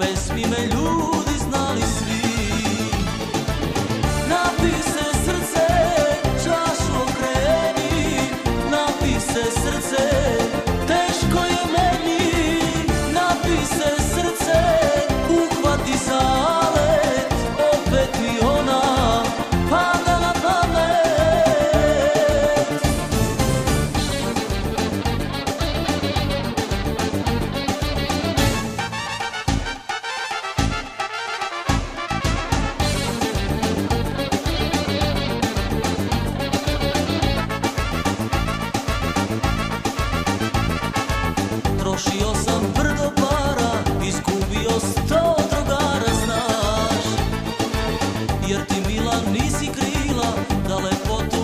Peixe-me maluco nisi krila da lepotu